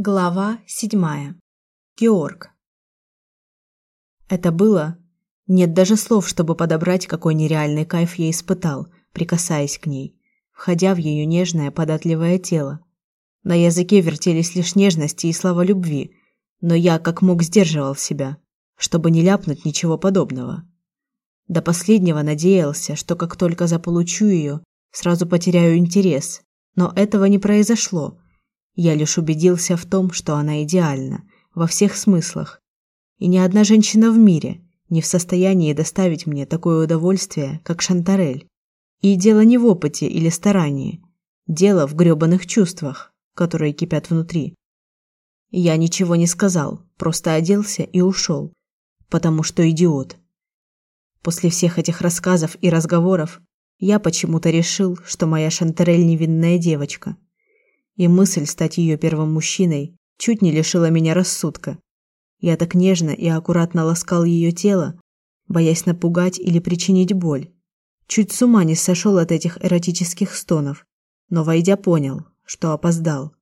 Глава седьмая. Георг. Это было... Нет даже слов, чтобы подобрать, какой нереальный кайф я испытал, прикасаясь к ней, входя в ее нежное, податливое тело. На языке вертелись лишь нежности и слова любви, но я как мог сдерживал себя, чтобы не ляпнуть ничего подобного. До последнего надеялся, что как только заполучу ее, сразу потеряю интерес, но этого не произошло – я лишь убедился в том, что она идеальна во всех смыслах. И ни одна женщина в мире не в состоянии доставить мне такое удовольствие, как Шантарель. И дело не в опыте или старании, дело в грёбаных чувствах, которые кипят внутри. Я ничего не сказал, просто оделся и ушел, потому что идиот. После всех этих рассказов и разговоров я почему-то решил, что моя Шантарель невинная девочка и мысль стать ее первым мужчиной чуть не лишила меня рассудка. Я так нежно и аккуратно ласкал ее тело, боясь напугать или причинить боль. Чуть с ума не сошел от этих эротических стонов, но войдя понял, что опоздал.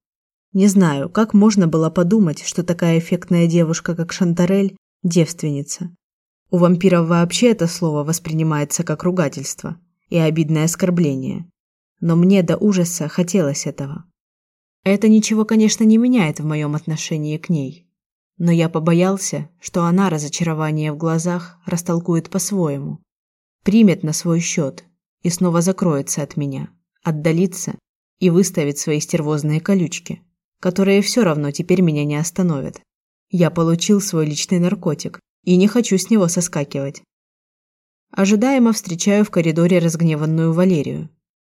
Не знаю, как можно было подумать, что такая эффектная девушка, как Шантарель, девственница. У вампиров вообще это слово воспринимается как ругательство и обидное оскорбление. Но мне до ужаса хотелось этого. Это ничего, конечно, не меняет в моем отношении к ней. Но я побоялся, что она разочарование в глазах растолкует по-своему, примет на свой счет и снова закроется от меня, отдалится и выставит свои стервозные колючки, которые все равно теперь меня не остановят. Я получил свой личный наркотик и не хочу с него соскакивать. Ожидаемо встречаю в коридоре разгневанную Валерию,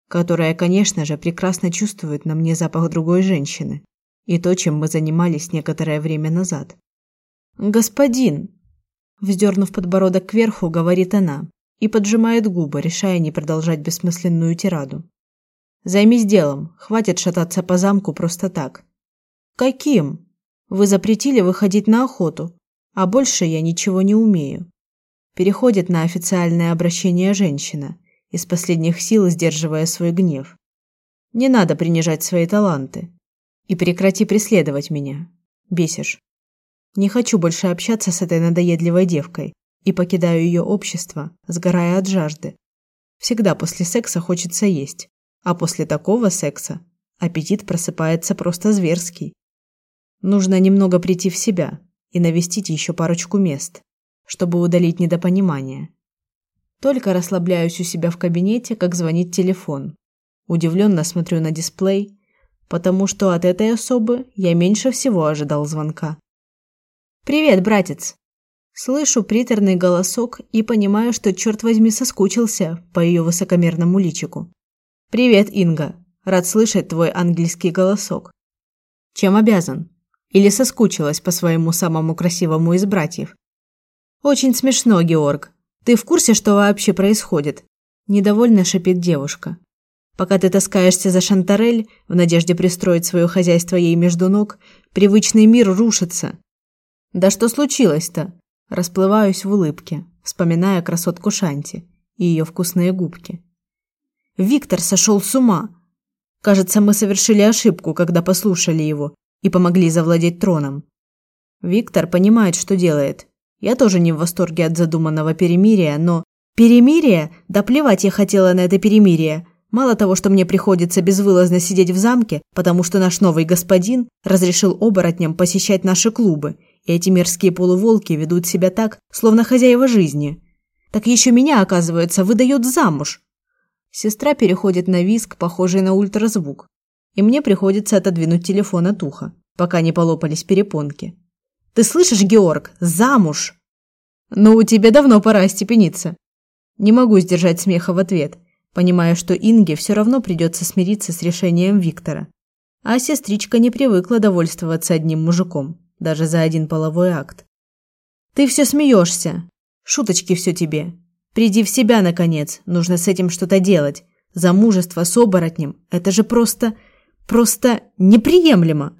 которая, конечно же, прекрасно чувствует на мне запах другой женщины и то, чем мы занимались некоторое время назад. «Господин!» Вздернув подбородок кверху, говорит она и поджимает губы, решая не продолжать бессмысленную тираду. «Займись делом, хватит шататься по замку просто так». «Каким? Вы запретили выходить на охоту, а больше я ничего не умею». Переходит на официальное обращение женщина – из последних сил сдерживая свой гнев. Не надо принижать свои таланты. И прекрати преследовать меня. Бесишь. Не хочу больше общаться с этой надоедливой девкой и покидаю ее общество, сгорая от жажды. Всегда после секса хочется есть, а после такого секса аппетит просыпается просто зверский. Нужно немного прийти в себя и навестить еще парочку мест, чтобы удалить недопонимание. Только расслабляюсь у себя в кабинете, как звонит телефон. Удивленно смотрю на дисплей, потому что от этой особы я меньше всего ожидал звонка. «Привет, братец!» Слышу приторный голосок и понимаю, что, черт возьми, соскучился по ее высокомерному личику. «Привет, Инга! Рад слышать твой ангельский голосок. Чем обязан? Или соскучилась по своему самому красивому из братьев?» «Очень смешно, Георг. Ты в курсе, что вообще происходит? Недовольно шипит девушка. Пока ты таскаешься за Шантарель в надежде пристроить свое хозяйство ей между ног, привычный мир рушится. Да что случилось-то? Расплываюсь в улыбке, вспоминая красотку Шанти и ее вкусные губки. Виктор сошел с ума. Кажется, мы совершили ошибку, когда послушали его и помогли завладеть троном. Виктор понимает, что делает, я тоже не в восторге от задуманного перемирия, но... Перемирие? Да плевать я хотела на это перемирие. Мало того, что мне приходится безвылазно сидеть в замке, потому что наш новый господин разрешил оборотням посещать наши клубы, и эти мерзкие полуволки ведут себя так, словно хозяева жизни. Так еще меня, оказывается, выдают замуж. Сестра переходит на виск, похожий на ультразвук, и мне приходится отодвинуть телефон от уха, пока не полопались перепонки. Ты слышишь, Георг? Замуж! Ну, тебе давно пора остепениться. Не могу сдержать смеха в ответ, понимая, что Инге все равно придется смириться с решением Виктора. А сестричка не привыкла довольствоваться одним мужиком, даже за один половой акт. Ты все смеешься. Шуточки все тебе. Приди в себя, наконец. Нужно с этим что-то делать. Замужество с оборотнем – это же просто... просто неприемлемо.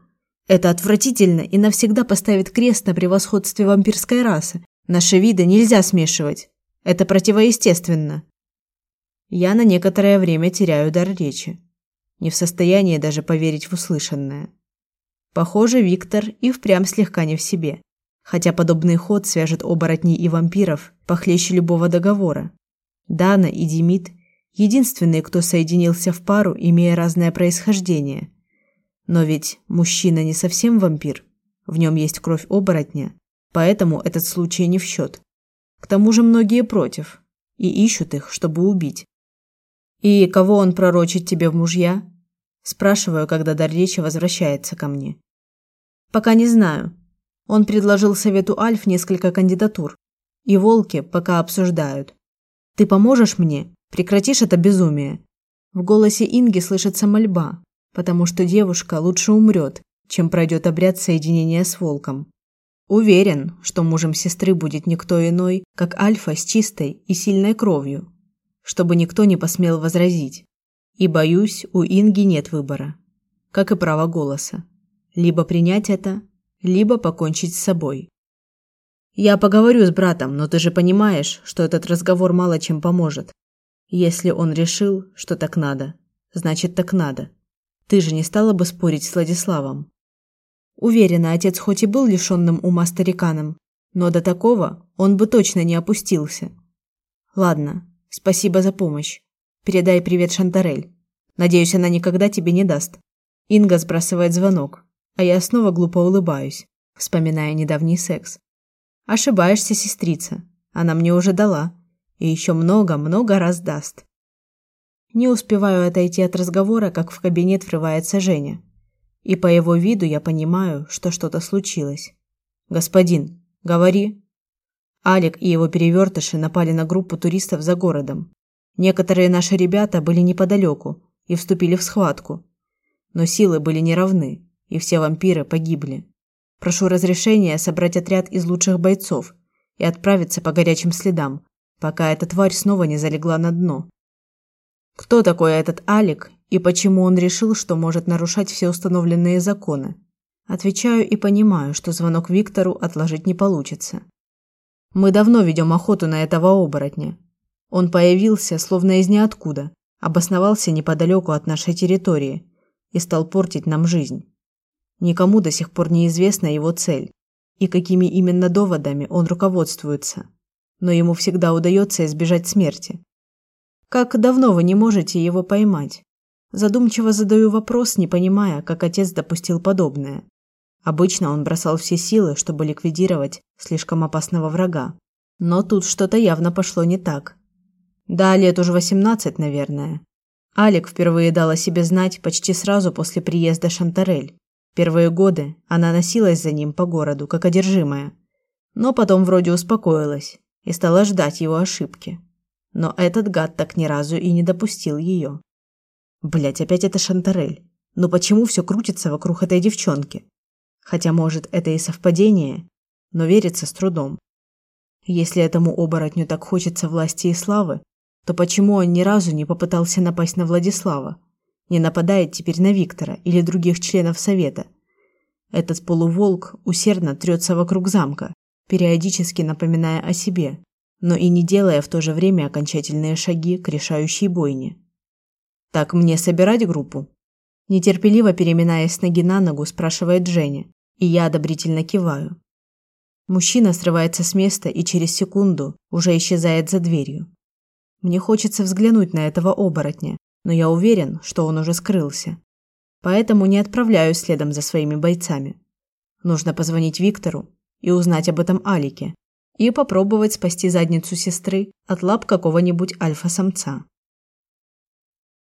Это отвратительно и навсегда поставит крест на превосходстве вампирской расы. Наши виды нельзя смешивать. Это противоестественно. Я на некоторое время теряю дар речи, не в состоянии даже поверить в услышанное. Похоже, Виктор и впрямь слегка не в себе. Хотя подобный ход свяжет оборотней и вампиров похлеще любого договора. Дана и Демид – единственные, кто соединился в пару, имея разное происхождение. Но ведь мужчина не совсем вампир. В нем есть кровь оборотня, поэтому этот случай не в счет. К тому же многие против и ищут их, чтобы убить. И кого он пророчит тебе в мужья? Спрашиваю, когда дар речи возвращается ко мне. Пока не знаю. Он предложил совету Альф несколько кандидатур, и волки пока обсуждают. Ты поможешь мне? Прекратишь это безумие? В голосе Инги слышится мольба, потому что девушка лучше умрет, чем пройдет обряд соединения с волком. Уверен, что мужем сестры будет никто иной, как Альфа с чистой и сильной кровью, чтобы никто не посмел возразить. И боюсь, у Инги нет выбора, как и права голоса. Либо принять это, либо покончить с собой. Я поговорю с братом, но ты же понимаешь, что этот разговор мало чем поможет. Если он решил, что так надо, значит так надо. Ты же не стала бы спорить с Владиславом. Уверена, отец хоть и был лишенным ума стариканом, но до такого он бы точно не опустился. Ладно, спасибо за помощь. Передай привет Шантарель. Надеюсь, она никогда тебе не даст. Инга сбрасывает звонок, а я снова глупо улыбаюсь, вспоминая недавний секс. Ошибаешься, сестрица. Она мне уже дала и еще много-много раз даст. Не успеваю отойти от разговора, как в кабинет врывается Женя и по его виду я понимаю, что что-то случилось. Господин, говори. Алик и его перевертыши напали на группу туристов за городом. Некоторые наши ребята были неподалеку и вступили в схватку. Но силы были неравны, и все вампиры погибли. Прошу разрешения собрать отряд из лучших бойцов и отправиться по горячим следам, пока эта тварь снова не залегла на дно. Кто такой этот Алик и почему он решил, что может нарушать все установленные законы? Отвечаю и понимаю, что звонок Виктору отложить не получится. Мы давно ведем охоту на этого оборотня. Он появился словно из ниоткуда, обосновался неподалеку от нашей территории и стал портить нам жизнь. Никому до сих пор не известна его цель и какими именно доводами он руководствуется, но ему всегда удается избежать смерти. Как давно вы не можете его поймать? Задумчиво задаю вопрос, не понимая, как отец допустил подобное. Обычно он бросал все силы, чтобы ликвидировать слишком опасного врага. Но тут что-то явно пошло не так. Да, лет уже 18, наверное. Алик впервые дала себе знать почти сразу после приезда Шантарель. Первые годы она носилась за ним по городу, как одержимая. Но потом вроде успокоилась и стала ждать его ошибки но этот гад так ни разу и не допустил ее. Блять, опять это Шантарель. Ну почему все крутится вокруг этой девчонки? Хотя, может, это и совпадение, но верится с трудом. Если этому оборотню так хочется власти и славы, то почему он ни разу не попытался напасть на Владислава? Не нападает теперь на Виктора или других членов совета? Этот полуволк усердно трется вокруг замка, периодически напоминая о себе, но и не делая в то же время окончательные шаги к решающей бойне. Так мне собирать группу? Нетерпеливо переминаясь с ноги на ногу, спрашивает Женя, и я одобрительно киваю. Мужчина срывается с места и через секунду уже исчезает за дверью. Мне хочется взглянуть на этого оборотня, но я уверен, что он уже скрылся. Поэтому не отправляюсь следом за своими бойцами. Нужно позвонить Виктору и узнать об этом Алике, и попробовать спасти задницу сестры от лап какого-нибудь альфа-самца.